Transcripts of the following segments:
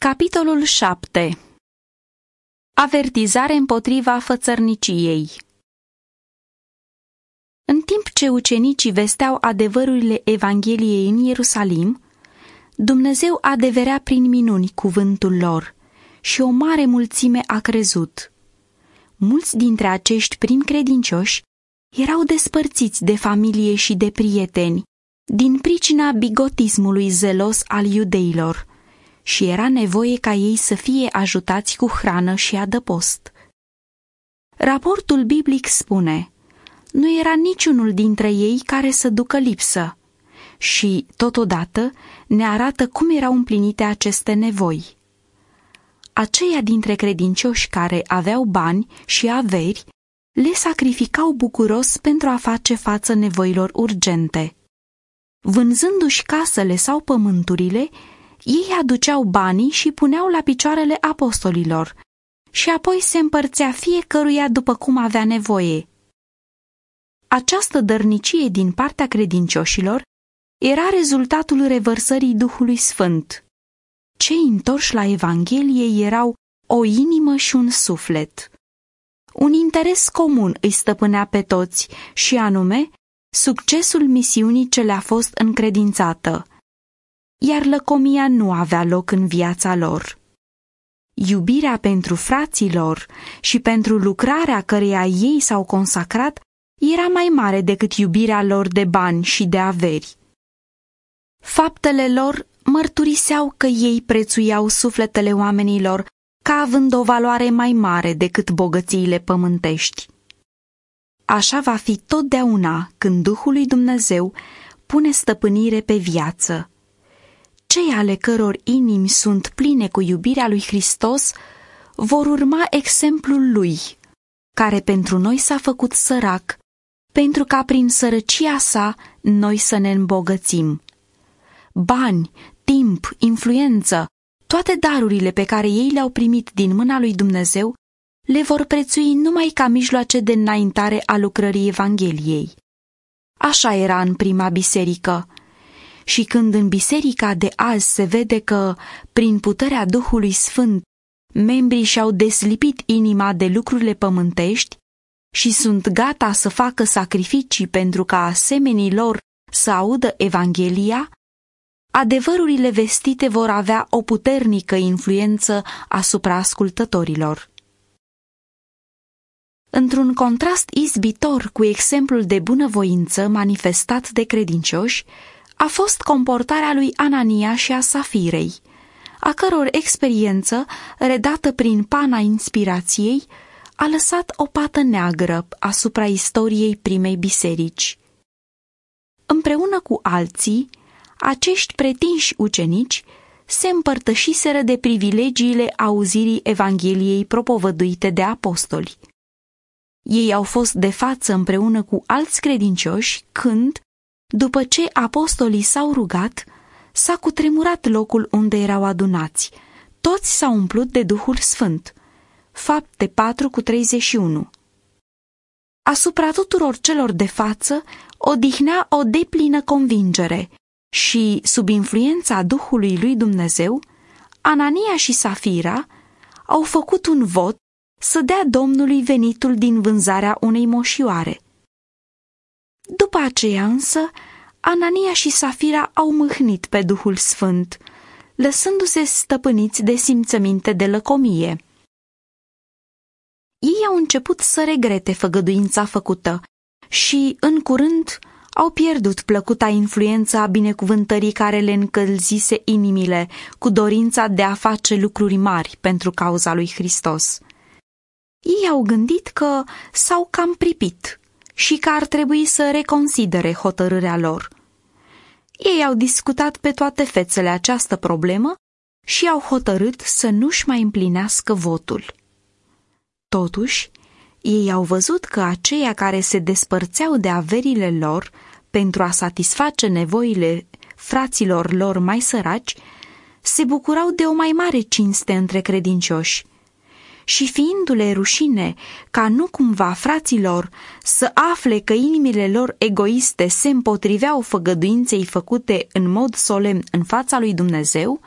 Capitolul 7 Avertizare împotriva fățărniciei. În timp ce ucenicii vesteau adevărurile Evangheliei în Ierusalim, Dumnezeu adeverea prin minuni cuvântul lor și o mare mulțime a crezut. Mulți dintre acești prim credincioși erau despărțiți de familie și de prieteni, din pricina bigotismului zelos al iudeilor – și era nevoie ca ei să fie ajutați cu hrană și adăpost. Raportul biblic spune, nu era niciunul dintre ei care să ducă lipsă și, totodată, ne arată cum erau împlinite aceste nevoi. Aceia dintre credincioși care aveau bani și averi le sacrificau bucuros pentru a face față nevoilor urgente. Vânzându-și casele sau pământurile, ei aduceau banii și puneau la picioarele apostolilor și apoi se împărțea fiecăruia după cum avea nevoie. Această dărnicie din partea credincioșilor era rezultatul revărsării Duhului Sfânt. Cei întorși la Evanghelie erau o inimă și un suflet. Un interes comun îi stăpânea pe toți și anume succesul misiunii ce le-a fost încredințată – iar lăcomia nu avea loc în viața lor. Iubirea pentru fraților și pentru lucrarea căreia ei s-au consacrat era mai mare decât iubirea lor de bani și de averi. Faptele lor mărturiseau că ei prețuiau sufletele oamenilor ca având o valoare mai mare decât bogățiile pământești. Așa va fi totdeauna când Duhul lui Dumnezeu pune stăpânire pe viață cei ale căror inimi sunt pline cu iubirea lui Hristos vor urma exemplul lui, care pentru noi s-a făcut sărac, pentru ca prin sărăcia sa noi să ne îmbogățim. Bani, timp, influență, toate darurile pe care ei le-au primit din mâna lui Dumnezeu, le vor prețui numai ca mijloace de înaintare a lucrării Evangheliei. Așa era în prima biserică, și când în biserica de azi se vede că, prin puterea Duhului Sfânt, membrii și-au deslipit inima de lucrurile pământești și sunt gata să facă sacrificii pentru ca asemenii lor să audă Evanghelia, adevărurile vestite vor avea o puternică influență asupra ascultătorilor. Într-un contrast izbitor cu exemplul de bunăvoință manifestat de credincioși, a fost comportarea lui Anania și a Safirei, a căror experiență, redată prin pana inspirației, a lăsat o pată neagră asupra istoriei primei biserici. Împreună cu alții, acești pretinși ucenici se împărtășiseră de privilegiile auzirii Evangheliei propovăduite de apostoli. Ei au fost de față împreună cu alți credincioși când, după ce apostolii s-au rugat, s-a cutremurat locul unde erau adunați. Toți s-au umplut de Duhul Sfânt. Fapte 4 cu 31 Asupra tuturor celor de față odihnea o deplină convingere și, sub influența Duhului lui Dumnezeu, Anania și Safira au făcut un vot să dea Domnului venitul din vânzarea unei moșioare – după aceea însă, Anania și Safira au mâhnit pe Duhul Sfânt, lăsându-se stăpâniți de simțăminte de lăcomie. Ei au început să regrete făgăduința făcută și, în curând, au pierdut plăcuta influența a binecuvântării care le încălzise inimile cu dorința de a face lucruri mari pentru cauza lui Hristos. Ei au gândit că s-au cam pripit și că ar trebui să reconsidere hotărârea lor. Ei au discutat pe toate fețele această problemă și au hotărât să nu-și mai împlinească votul. Totuși, ei au văzut că aceia care se despărțeau de averile lor pentru a satisface nevoile fraților lor mai săraci, se bucurau de o mai mare cinste între credincioși și fiindu-le rușine ca nu cumva fraților să afle că inimile lor egoiste se împotriveau făgăduinței făcute în mod solemn în fața lui Dumnezeu,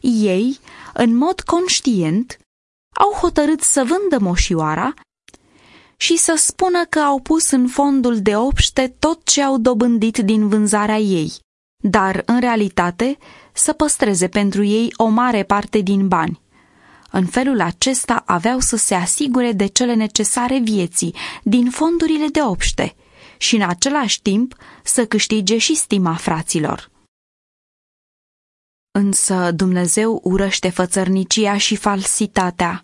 ei, în mod conștient, au hotărât să vândă moșioara și să spună că au pus în fondul de obște tot ce au dobândit din vânzarea ei, dar, în realitate, să păstreze pentru ei o mare parte din bani. În felul acesta aveau să se asigure de cele necesare vieții din fondurile de obște și în același timp să câștige și stima fraților. Însă Dumnezeu urăște fățărnicia și falsitatea.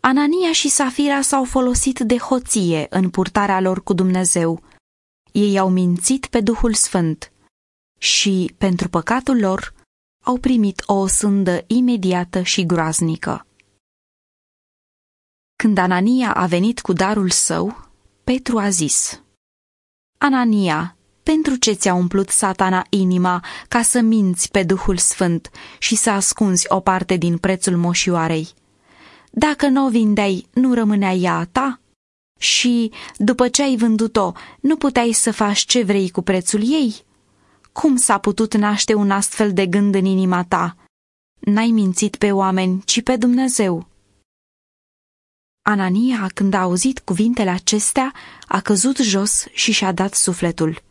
Anania și Safira s-au folosit de hoție în purtarea lor cu Dumnezeu. Ei au mințit pe Duhul Sfânt și, pentru păcatul lor, au primit o osândă imediată și groaznică. Când Anania a venit cu darul său, Petru a zis, Anania, pentru ce ți-a umplut satana inima ca să minți pe Duhul Sfânt și să ascunzi o parte din prețul moșioarei? Dacă nu o vindeai, nu rămânea ea a ta? Și, după ce ai vândut-o, nu puteai să faci ce vrei cu prețul ei? Cum s-a putut naște un astfel de gând în inima ta? N-ai mințit pe oameni, ci pe Dumnezeu. Anania, când a auzit cuvintele acestea, a căzut jos și și-a dat sufletul.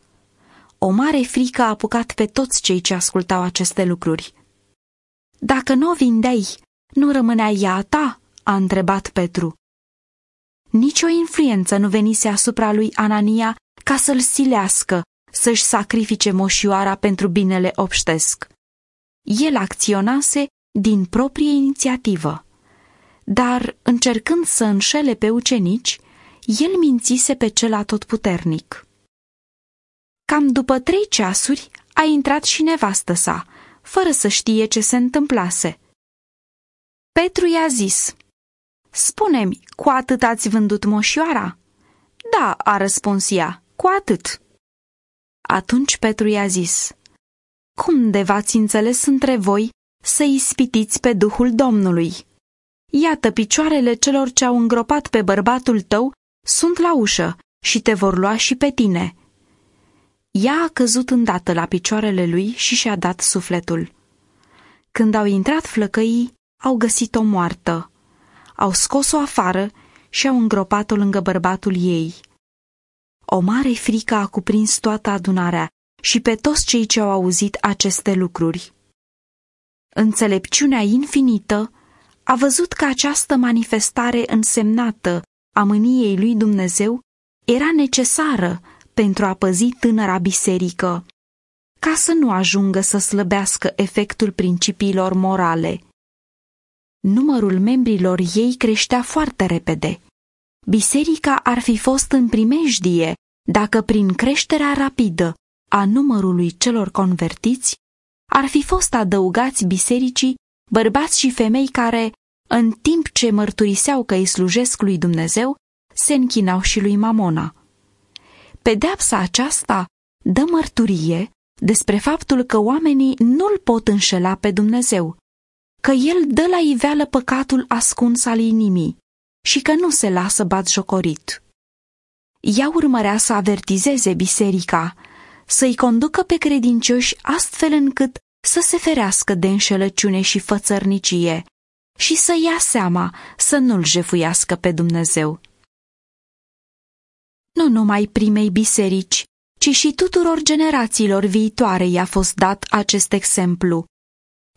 O mare frică a apucat pe toți cei ce ascultau aceste lucruri. Dacă nu o vindeai, nu rămânea ea a ta?" a întrebat Petru. Nici o influență nu venise asupra lui Anania ca să-l silească să-și sacrifice moșioara pentru binele obștesc. El acționase din proprie inițiativă. Dar, încercând să înșele pe ucenici, el mințise pe cel atotputernic. Cam după trei ceasuri a intrat și nevastă sa, fără să știe ce se întâmplase. Petru i-a zis, Spune-mi, cu atât ați vândut moșioara?" Da," a răspuns ea, cu atât." Atunci Petru i-a zis, Cum de v-ați înțeles între voi să ispitiți pe Duhul Domnului? Iată, picioarele celor ce au îngropat pe bărbatul tău sunt la ușă și te vor lua și pe tine. Ea a căzut îndată la picioarele lui și și-a dat sufletul. Când au intrat flăcăii, au găsit-o moartă. Au scos-o afară și au îngropat-o lângă bărbatul ei. O mare frică a cuprins toată adunarea și pe toți cei ce au auzit aceste lucruri. Înțelepciunea infinită a văzut că această manifestare însemnată a mâniei lui Dumnezeu era necesară pentru a păzi tânăra biserică, ca să nu ajungă să slăbească efectul principiilor morale. Numărul membrilor ei creștea foarte repede. Biserica ar fi fost în primejdie dacă prin creșterea rapidă a numărului celor convertiți ar fi fost adăugați bisericii bărbați și femei care, în timp ce mărturiseau că îi slujesc lui Dumnezeu, se închinau și lui Mamona. Pedeapsa aceasta dă mărturie despre faptul că oamenii nu-l pot înșela pe Dumnezeu, că el dă la iveală păcatul ascuns al inimii și că nu se lasă batjocorit. Ea urmărea să avertizeze biserica, să-i conducă pe credincioși astfel încât să se ferească de înșelăciune și fățărnicie și să ia seama să nu-l jefuiască pe Dumnezeu. Nu numai primei biserici, ci și tuturor generațiilor viitoare i-a fost dat acest exemplu,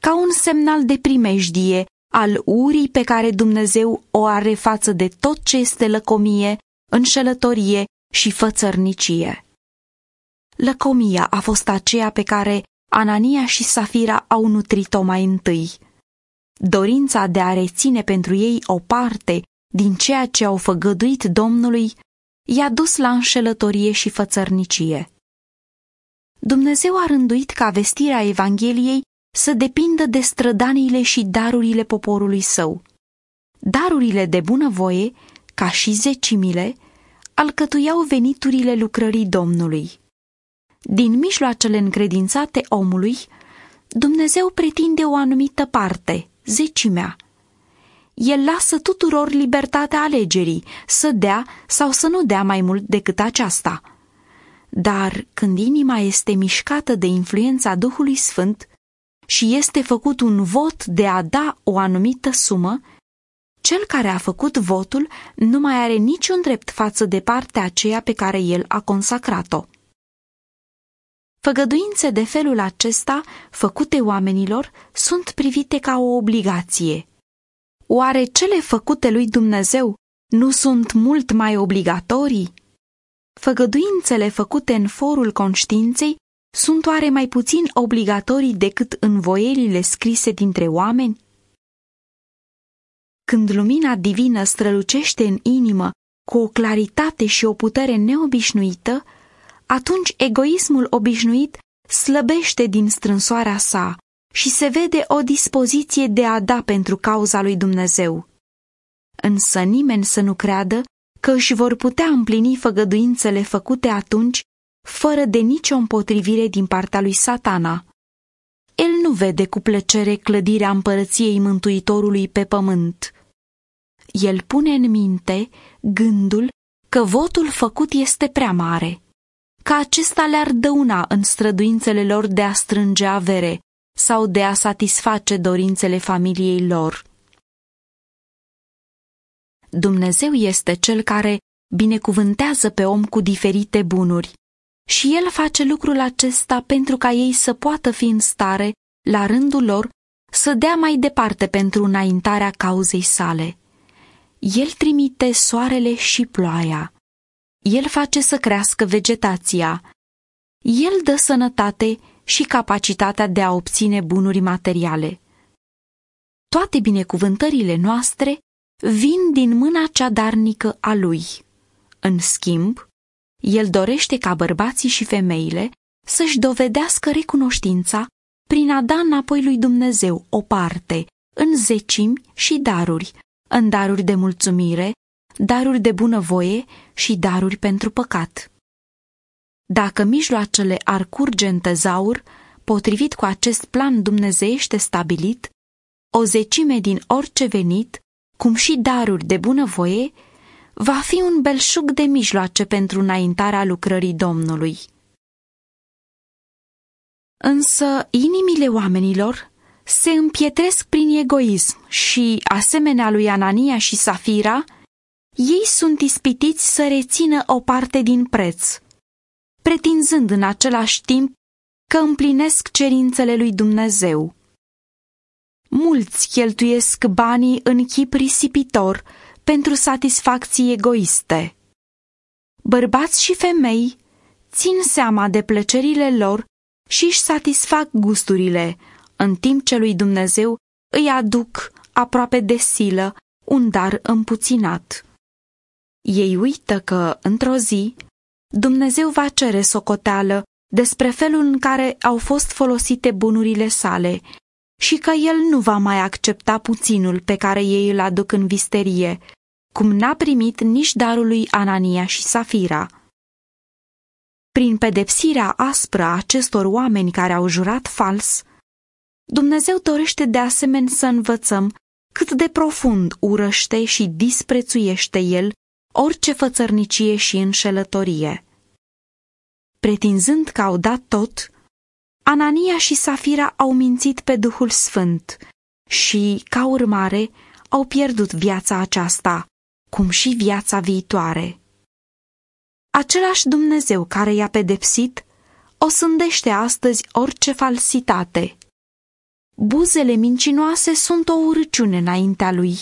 ca un semnal de primejdie al urii pe care Dumnezeu o are față de tot ce este lăcomie, înșelătorie și fățărnicie. Lăcomia a fost aceea pe care Anania și Safira au nutrit-o mai întâi. Dorința de a reține pentru ei o parte din ceea ce au făgăduit Domnului i-a dus la înșelătorie și fățărnicie. Dumnezeu a rânduit ca vestirea Evangheliei să depindă de strădaniile și darurile poporului său. Darurile de bunăvoie, ca și zecimile, alcătuiau veniturile lucrării Domnului. Din mijloacele încredințate omului, Dumnezeu pretinde o anumită parte, zecimea. El lasă tuturor libertatea alegerii, să dea sau să nu dea mai mult decât aceasta. Dar când inima este mișcată de influența Duhului Sfânt și este făcut un vot de a da o anumită sumă, cel care a făcut votul nu mai are niciun drept față de partea aceea pe care el a consacrat-o. Făgăduințe de felul acesta, făcute oamenilor, sunt privite ca o obligație. Oare cele făcute lui Dumnezeu nu sunt mult mai obligatorii? Făgăduințele făcute în forul conștiinței sunt oare mai puțin obligatorii decât învoielile scrise dintre oameni? Când lumina divină strălucește în inimă cu o claritate și o putere neobișnuită, atunci egoismul obișnuit slăbește din strânsoarea sa și se vede o dispoziție de a da pentru cauza lui Dumnezeu. Însă nimeni să nu creadă că își vor putea împlini făgăduințele făcute atunci fără de nicio împotrivire din partea lui satana. El nu vede cu plăcere clădirea împărăției Mântuitorului pe pământ. El pune în minte gândul că votul făcut este prea mare, că acesta le-ar dăuna în străduințele lor de a strânge avere sau de a satisface dorințele familiei lor. Dumnezeu este cel care binecuvântează pe om cu diferite bunuri și El face lucrul acesta pentru ca ei să poată fi în stare, la rândul lor, să dea mai departe pentru înaintarea cauzei sale. El trimite soarele și ploaia. El face să crească vegetația. El dă sănătate și capacitatea de a obține bunuri materiale. Toate binecuvântările noastre vin din mâna cea darnică a lui. În schimb, el dorește ca bărbații și femeile să-și dovedească recunoștința prin a da înapoi lui Dumnezeu o parte, în zecimi și daruri, în daruri de mulțumire, daruri de bunăvoie și daruri pentru păcat. Dacă mijloacele ar curge în tezaur, potrivit cu acest plan dumnezeiește stabilit, o zecime din orice venit, cum și daruri de bunăvoie, va fi un belșug de mijloace pentru înaintarea lucrării Domnului. Însă inimile oamenilor se împietresc prin egoism și, asemenea lui Anania și Safira, ei sunt ispitiți să rețină o parte din preț, pretinzând în același timp că împlinesc cerințele lui Dumnezeu. Mulți cheltuiesc banii în chip risipitor pentru satisfacții egoiste. Bărbați și femei țin seama de plăcerile lor și își satisfac gusturile, în timp ce lui Dumnezeu îi aduc aproape de silă un dar împuținat. Ei uită că, într-o zi, Dumnezeu va cere socoteală despre felul în care au fost folosite bunurile sale și că el nu va mai accepta puținul pe care ei îl aduc în visterie, cum n-a primit nici darul lui Anania și Safira. Prin pedepsirea aspră a acestor oameni care au jurat fals, Dumnezeu dorește de asemenea să învățăm cât de profund urăște și disprețuiește El orice fățărnicie și înșelătorie. Pretinzând că au dat tot, Anania și Safira au mințit pe Duhul Sfânt și, ca urmare, au pierdut viața aceasta, cum și viața viitoare. Același Dumnezeu care i-a pedepsit, o sândește astăzi orice falsitate. Buzele mincinoase sunt o urăciune înaintea lui.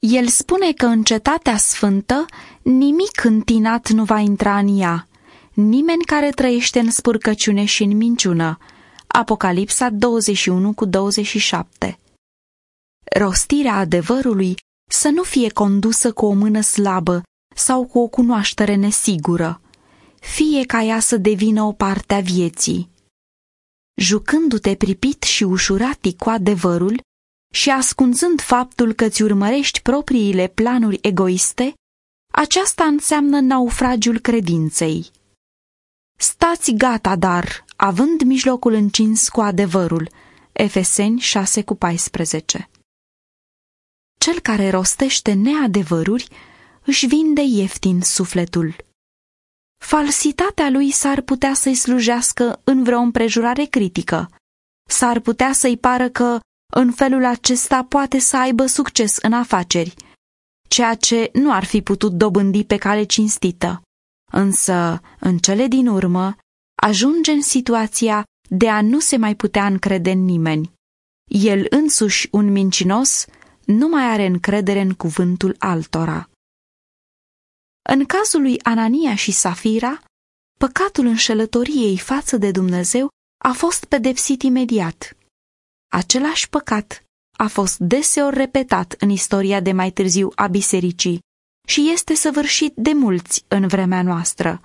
El spune că în cetatea sfântă nimic întinat nu va intra în ea, nimeni care trăiește în spurcăciune și în minciună. Apocalipsa 21 cu 27 Rostirea adevărului să nu fie condusă cu o mână slabă sau cu o cunoaștere nesigură, fie ca ea să devină o parte a vieții. Jucându-te pripit și ușuratic cu adevărul și ascunzând faptul că ți urmărești propriile planuri egoiste, aceasta înseamnă naufragiul credinței. Stați gata, dar, având mijlocul încins cu adevărul. Efeseni 6 cu 14 Cel care rostește neadevăruri își vinde ieftin sufletul. Falsitatea lui s-ar putea să-i slujească în vreo împrejurare critică, S-ar putea să-i pară că în felul acesta poate să aibă succes în afaceri, ceea ce nu ar fi putut dobândi pe cale cinstită. Însă, în cele din urmă, ajunge în situația de a nu se mai putea încrede în nimeni. El însuși, un mincinos, nu mai are încredere în cuvântul altora. În cazul lui Anania și Safira, păcatul înșelătoriei față de Dumnezeu a fost pedepsit imediat. Același păcat a fost deseori repetat în istoria de mai târziu a bisericii și este săvârșit de mulți în vremea noastră.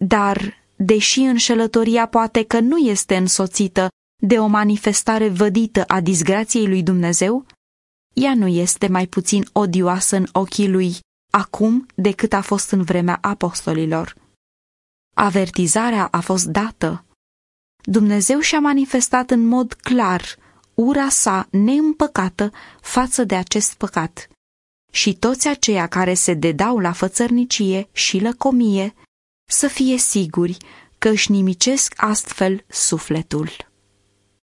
Dar, deși înșelătoria poate că nu este însoțită de o manifestare vădită a disgrației lui Dumnezeu, ea nu este mai puțin odioasă în ochii lui acum decât a fost în vremea apostolilor. Avertizarea a fost dată. Dumnezeu și-a manifestat în mod clar ura sa neîmpăcată față de acest păcat. Și toți aceia care se dedau la fățărnicie și lăcomie să fie siguri că își nimicesc astfel sufletul.